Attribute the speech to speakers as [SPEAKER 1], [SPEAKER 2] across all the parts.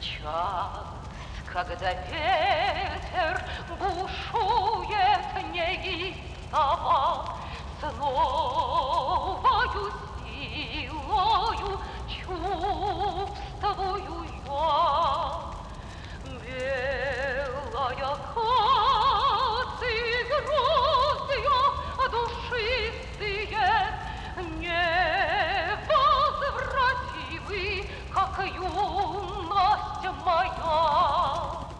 [SPEAKER 1] Час, когда ветер бушует неистово, С новою силою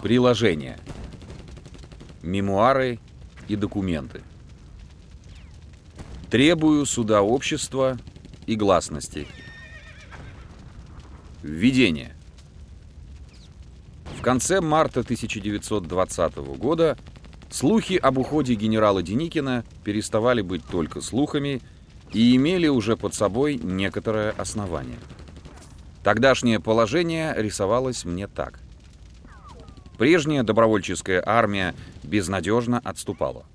[SPEAKER 2] Приложение. Мемуары и документы. Требую суда общества и гласности. Введение. В конце марта 1920 года слухи об уходе генерала Деникина переставали быть только слухами и имели уже под собой некоторое основание. Тогдашнее положение рисовалось мне так. Прежняя добровольческая армия безнадежно отступала.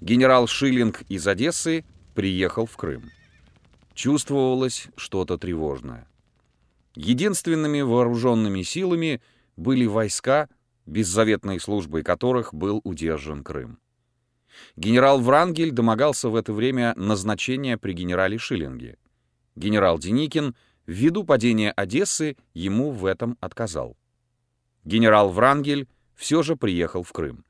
[SPEAKER 2] Генерал Шиллинг из Одессы приехал в Крым. Чувствовалось что-то тревожное. Единственными вооруженными силами были войска, беззаветной службой которых был удержан Крым. Генерал Врангель домогался в это время назначения при генерале Шиллинге. Генерал Деникин, ввиду падения Одессы, ему в этом отказал. Генерал Врангель все же приехал в Крым.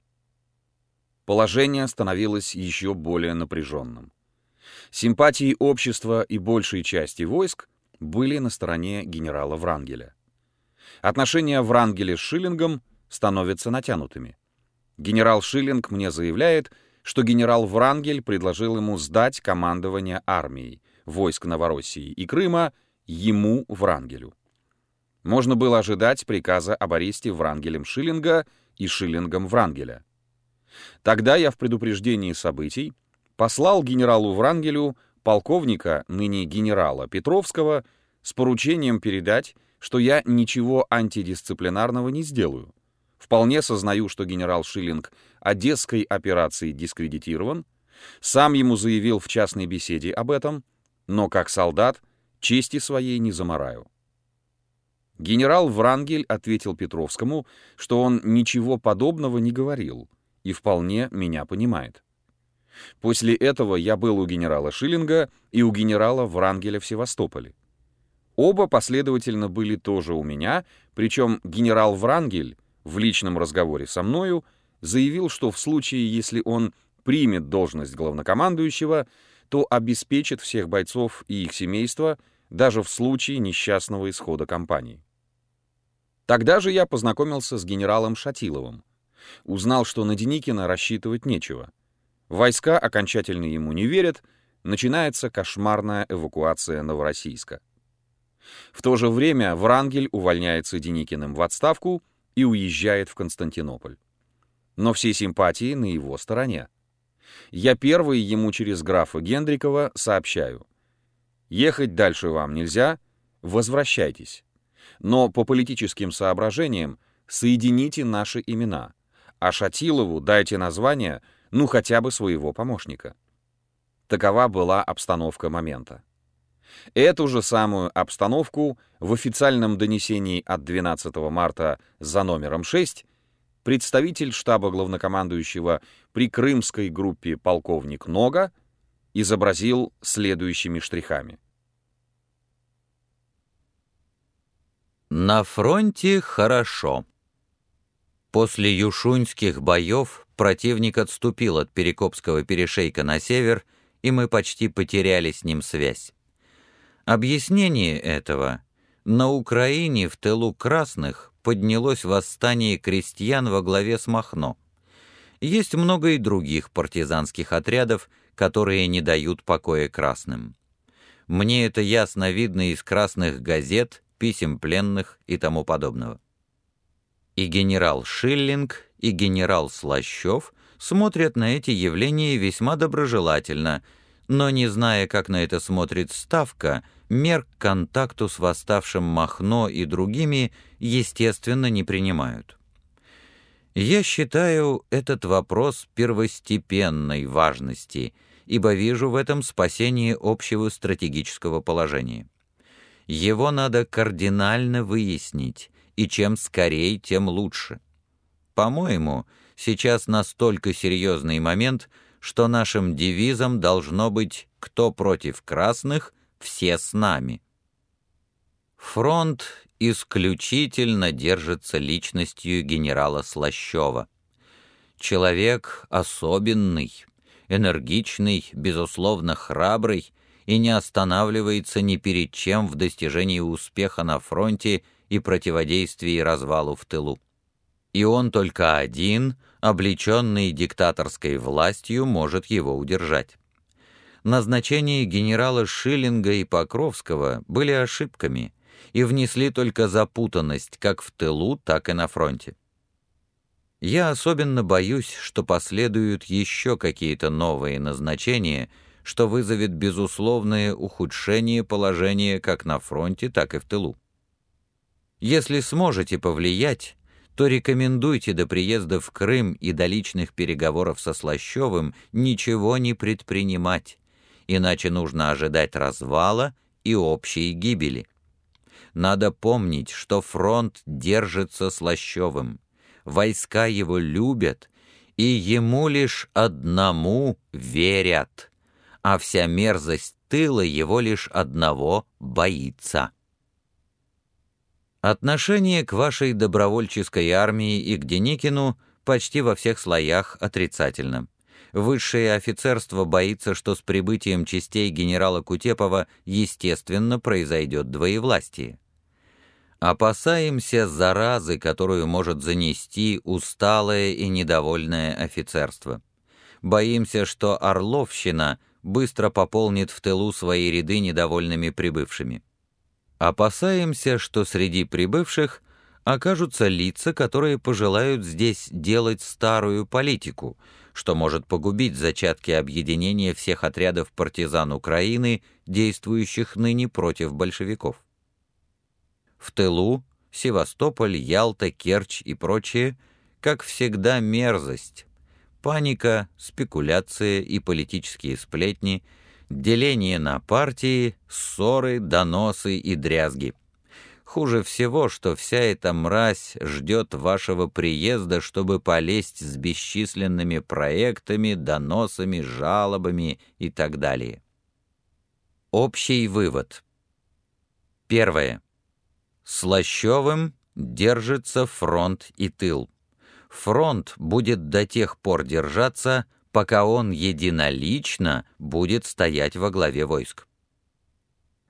[SPEAKER 2] Положение становилось еще более напряженным. Симпатии общества и большей части войск были на стороне генерала Врангеля. Отношения Врангеля с Шиллингом становятся натянутыми. Генерал Шиллинг мне заявляет, что генерал Врангель предложил ему сдать командование армией, войск Новороссии и Крыма ему, Врангелю. Можно было ожидать приказа об аресте Врангелем Шиллинга и Шиллингом Врангеля. Тогда я в предупреждении событий послал генералу Врангелю полковника, ныне генерала Петровского, с поручением передать, что я ничего антидисциплинарного не сделаю. Вполне сознаю, что генерал Шиллинг Одесской операции дискредитирован, сам ему заявил в частной беседе об этом, но как солдат чести своей не замораю. Генерал Врангель ответил Петровскому, что он ничего подобного не говорил и вполне меня понимает. После этого я был у генерала Шиллинга и у генерала Врангеля в Севастополе. Оба последовательно были тоже у меня, причем генерал Врангель в личном разговоре со мною заявил, что в случае, если он примет должность главнокомандующего, то обеспечит всех бойцов и их семейства даже в случае несчастного исхода кампании. Тогда же я познакомился с генералом Шатиловым. Узнал, что на Деникина рассчитывать нечего. Войска окончательно ему не верят, начинается кошмарная эвакуация Новороссийска. В то же время Врангель увольняется Деникиным в отставку и уезжает в Константинополь. Но все симпатии на его стороне. Я первый ему через графа Гендрикова сообщаю. Ехать дальше вам нельзя, возвращайтесь но по политическим соображениям соедините наши имена, а Шатилову дайте название, ну хотя бы своего помощника. Такова была обстановка момента. Эту же самую обстановку в официальном донесении от 12 марта за номером 6 представитель штаба главнокомандующего при крымской группе полковник Нога изобразил следующими штрихами.
[SPEAKER 3] На фронте хорошо. После юшуньских боев противник отступил от Перекопского перешейка на север, и мы почти потеряли с ним связь. Объяснение этого — на Украине в тылу красных поднялось восстание крестьян во главе с Махно. Есть много и других партизанских отрядов, которые не дают покоя красным. Мне это ясно видно из красных газет писем пленных и тому подобного. И генерал Шиллинг, и генерал Слащев смотрят на эти явления весьма доброжелательно, но не зная, как на это смотрит Ставка, мер к контакту с восставшим Махно и другими, естественно, не принимают. Я считаю этот вопрос первостепенной важности, ибо вижу в этом спасение общего стратегического положения. Его надо кардинально выяснить, и чем скорей, тем лучше. По-моему, сейчас настолько серьезный момент, что нашим девизом должно быть «Кто против красных, все с нами». Фронт исключительно держится личностью генерала Слащева. Человек особенный, энергичный, безусловно храбрый и не останавливается ни перед чем в достижении успеха на фронте и противодействии развалу в тылу. И он только один, облеченный диктаторской властью, может его удержать. Назначения генерала Шиллинга и Покровского были ошибками и внесли только запутанность как в тылу, так и на фронте. Я особенно боюсь, что последуют еще какие-то новые назначения, что вызовет безусловное ухудшение положения как на фронте, так и в тылу. Если сможете повлиять, то рекомендуйте до приезда в Крым и до личных переговоров со Слащевым ничего не предпринимать, иначе нужно ожидать развала и общей гибели. Надо помнить, что фронт держится Слащевым, войска его любят, и ему лишь одному верят, а вся мерзость тыла его лишь одного боится. Отношение к вашей добровольческой армии и к Деникину почти во всех слоях отрицательно. Высшее офицерство боится, что с прибытием частей генерала Кутепова естественно произойдет двоевластие. Опасаемся заразы, которую может занести усталое и недовольное офицерство. Боимся, что Орловщина быстро пополнит в тылу свои ряды недовольными прибывшими. Опасаемся, что среди прибывших окажутся лица, которые пожелают здесь делать старую политику, что может погубить зачатки объединения всех отрядов партизан Украины, действующих ныне против большевиков. В тылу Севастополь, Ялта, Керчь и прочее, как всегда, мерзость, паника, спекуляция и политические сплетни – деление на партии, ссоры, доносы и дрязги. Хуже всего, что вся эта мразь ждет вашего приезда, чтобы полезть с бесчисленными проектами, доносами, жалобами и так далее. Общий вывод. Первое. Слащевым держится фронт и тыл. Фронт будет до тех пор держаться, пока он единолично будет стоять во главе войск.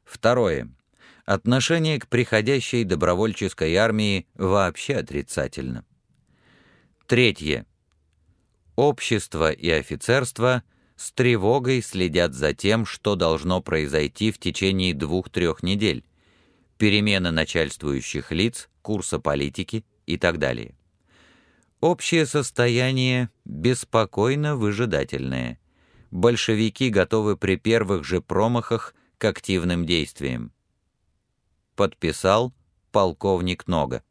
[SPEAKER 3] Второе. Отношение к приходящей добровольческой армии вообще отрицательно. Третье. Общество и офицерство с тревогой следят за тем, что должно произойти в течение двух-трех недель, перемены начальствующих лиц, курса политики и так далее. Общее состояние беспокойно выжидательное. Большевики готовы при первых же промахах к активным действиям. Подписал полковник Нога.